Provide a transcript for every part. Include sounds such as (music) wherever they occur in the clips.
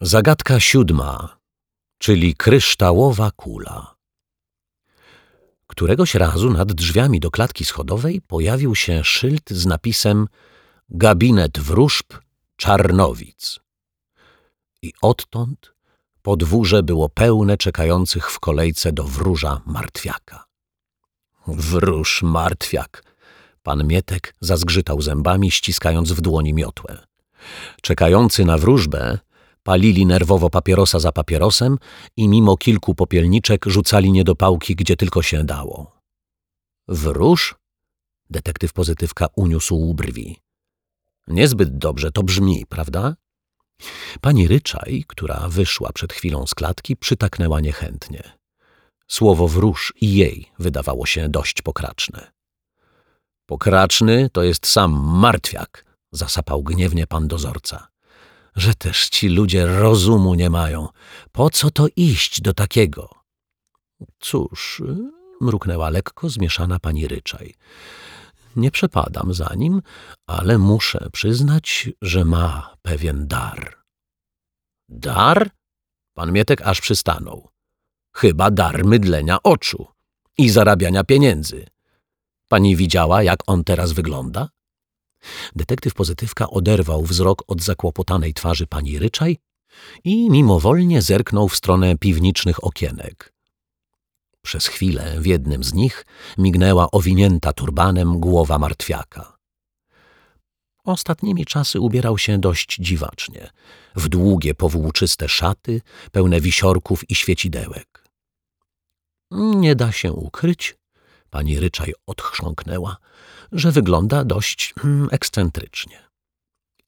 Zagadka siódma, czyli kryształowa kula. Któregoś razu nad drzwiami do klatki schodowej pojawił się szyld z napisem Gabinet wróżb Czarnowic. I odtąd podwórze było pełne czekających w kolejce do wróża martwiaka. Wróż martwiak! Pan Mietek zazgrzytał zębami, ściskając w dłoni miotłę. Czekający na wróżbę palili nerwowo papierosa za papierosem i mimo kilku popielniczek rzucali niedopałki, gdzie tylko się dało. Wróż? Detektyw pozytywka uniósł brwi. Niezbyt dobrze to brzmi, prawda? Pani Ryczaj, która wyszła przed chwilą z klatki, przytaknęła niechętnie. Słowo wróż i jej wydawało się dość pokraczne. Pokraczny to jest sam martwiak, zasapał gniewnie pan dozorca. Że też ci ludzie rozumu nie mają. Po co to iść do takiego? Cóż, mruknęła lekko zmieszana pani Ryczaj. Nie przepadam za nim, ale muszę przyznać, że ma pewien dar. Dar? Pan Mietek aż przystanął. Chyba dar mydlenia oczu i zarabiania pieniędzy. Pani widziała, jak on teraz wygląda? Detektyw pozytywka oderwał wzrok od zakłopotanej twarzy pani Ryczaj i mimowolnie zerknął w stronę piwniczych okienek. Przez chwilę w jednym z nich mignęła owinięta turbanem głowa martwiaka. Ostatnimi czasy ubierał się dość dziwacznie, w długie, powłóczyste szaty, pełne wisiorków i świecidełek. Nie da się ukryć, pani Ryczaj odchrząknęła, że wygląda dość hmm, ekscentrycznie.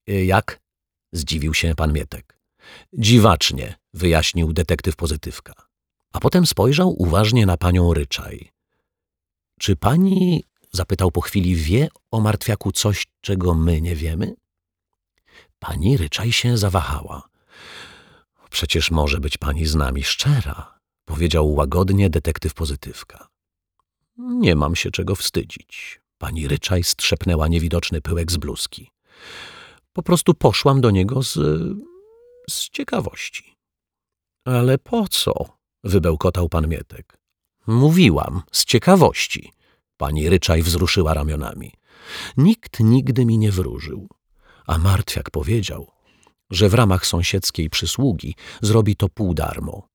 Jak? zdziwił się pan Mietek. Dziwacznie, wyjaśnił detektyw pozytywka. A potem spojrzał uważnie na panią Ryczaj. Czy pani, zapytał po chwili, wie o martwiaku coś, czego my nie wiemy? Pani Ryczaj się zawahała. Przecież może być pani z nami szczera, powiedział łagodnie detektyw pozytywka. Nie mam się czego wstydzić. Pani Ryczaj strzepnęła niewidoczny pyłek z bluzki. Po prostu poszłam do niego z... z ciekawości. Ale po co? wybełkotał pan Mietek. Mówiłam, z ciekawości. Pani Ryczaj wzruszyła ramionami. Nikt nigdy mi nie wróżył. A martwiak powiedział, że w ramach sąsiedzkiej przysługi zrobi to pół darmo.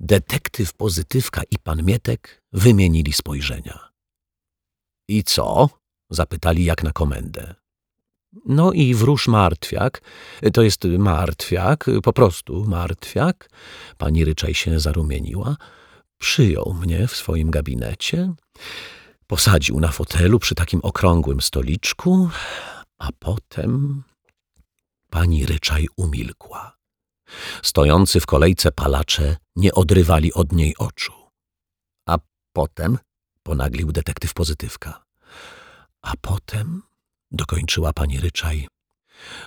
Detektyw Pozytywka i pan Mietek wymienili spojrzenia. I co? zapytali jak na komendę. No i wróż martwiak, to jest martwiak, po prostu martwiak, pani Ryczaj się zarumieniła, przyjął mnie w swoim gabinecie, posadził na fotelu przy takim okrągłym stoliczku, a potem pani Ryczaj umilkła. Stojący w kolejce palacze nie odrywali od niej oczu. A potem, ponaglił detektyw pozytywka, a potem, dokończyła pani Ryczaj,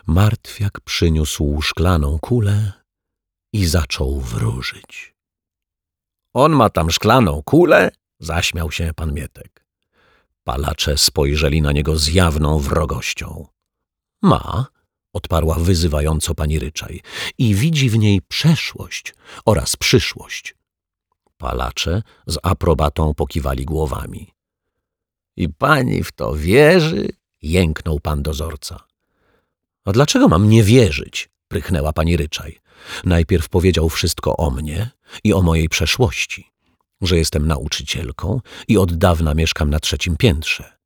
martwiak przyniósł szklaną kulę i zaczął wróżyć. On ma tam szklaną kulę? Zaśmiał się pan Mietek. Palacze spojrzeli na niego z jawną wrogością. Ma, odparła wyzywająco pani Ryczaj, i widzi w niej przeszłość oraz przyszłość. Palacze z aprobatą pokiwali głowami. I pani w to wierzy? jęknął pan dozorca. A dlaczego mam nie wierzyć? prychnęła pani Ryczaj. Najpierw powiedział wszystko o mnie i o mojej przeszłości, że jestem nauczycielką i od dawna mieszkam na trzecim piętrze.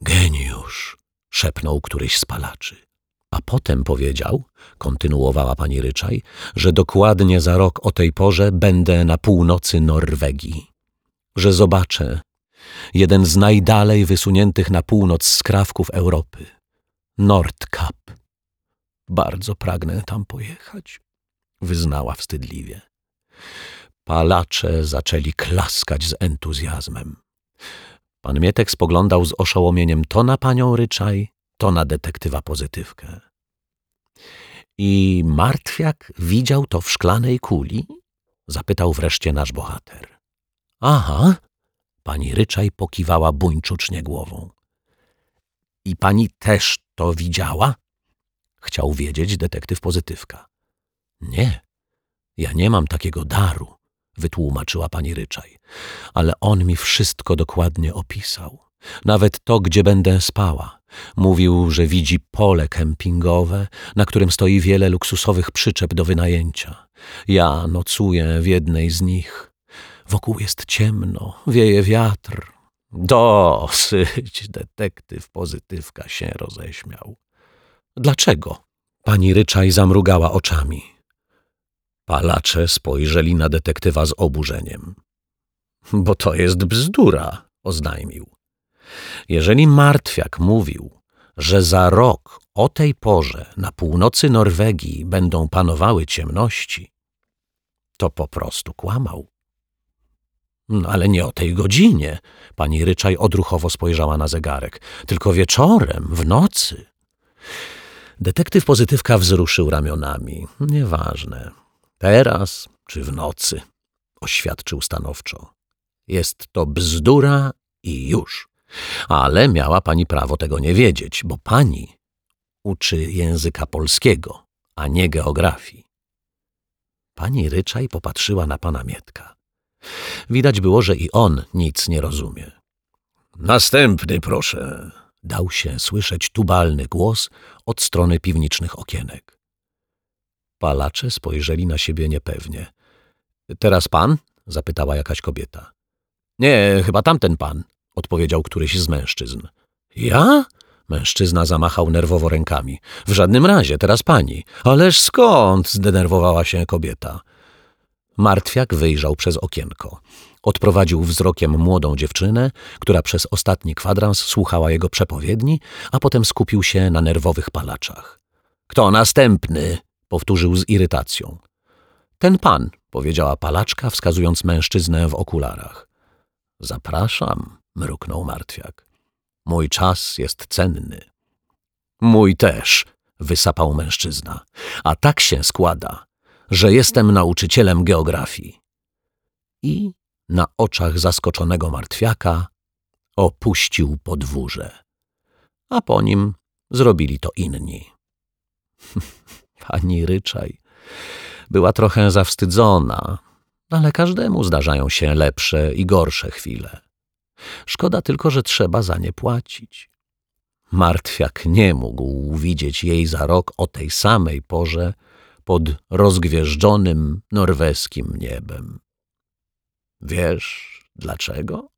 Geniusz, szepnął któryś z palaczy. A potem powiedział, kontynuowała pani Ryczaj, że dokładnie za rok o tej porze będę na północy Norwegii, że zobaczę jeden z najdalej wysuniętych na północ skrawków Europy, Nordkap. Bardzo pragnę tam pojechać, wyznała wstydliwie. Palacze zaczęli klaskać z entuzjazmem. Pan Mietek spoglądał z oszołomieniem to na panią Ryczaj, to na detektywa pozytywkę. I martwiak widział to w szklanej kuli? Zapytał wreszcie nasz bohater. Aha, pani Ryczaj pokiwała buńczucznie głową. I pani też to widziała? Chciał wiedzieć detektyw pozytywka. Nie, ja nie mam takiego daru, wytłumaczyła pani Ryczaj, ale on mi wszystko dokładnie opisał. Nawet to, gdzie będę spała. Mówił, że widzi pole kempingowe, na którym stoi wiele luksusowych przyczep do wynajęcia. Ja nocuję w jednej z nich. Wokół jest ciemno, wieje wiatr. Dosyć, (laughs) detektyw pozytywka się roześmiał. Dlaczego? Pani Ryczaj zamrugała oczami. Palacze spojrzeli na detektywa z oburzeniem. Bo to jest bzdura, oznajmił. Jeżeli martwiak mówił, że za rok o tej porze na północy Norwegii będą panowały ciemności, to po prostu kłamał. No, ale nie o tej godzinie. Pani Ryczaj odruchowo spojrzała na zegarek. Tylko wieczorem, w nocy. Detektyw pozytywka wzruszył ramionami. Nieważne. Teraz czy w nocy, oświadczył stanowczo. Jest to bzdura i już. Ale miała pani prawo tego nie wiedzieć, bo pani uczy języka polskiego, a nie geografii. Pani Ryczaj popatrzyła na pana Mietka. Widać było, że i on nic nie rozumie. Następny, proszę, dał się słyszeć tubalny głos od strony piwniczych okienek. Palacze spojrzeli na siebie niepewnie. Teraz pan? zapytała jakaś kobieta. Nie, chyba tamten pan, odpowiedział któryś z mężczyzn. Ja? Mężczyzna zamachał nerwowo rękami. W żadnym razie, teraz pani. Ależ skąd? zdenerwowała się kobieta. Martwiak wyjrzał przez okienko. Odprowadził wzrokiem młodą dziewczynę, która przez ostatni kwadrans słuchała jego przepowiedni, a potem skupił się na nerwowych palaczach. Kto następny? powtórzył z irytacją. Ten pan, powiedziała palaczka, wskazując mężczyznę w okularach. Zapraszam, mruknął martwiak. Mój czas jest cenny. Mój też, wysapał mężczyzna. A tak się składa, że jestem nauczycielem geografii. I na oczach zaskoczonego martwiaka opuścił podwórze, a po nim zrobili to inni. (laughs) Pani Ryczaj była trochę zawstydzona, ale każdemu zdarzają się lepsze i gorsze chwile. Szkoda tylko, że trzeba za nie płacić. Martwiak nie mógł widzieć jej za rok o tej samej porze pod rozgwieżdżonym norweskim niebem. Wiesz dlaczego?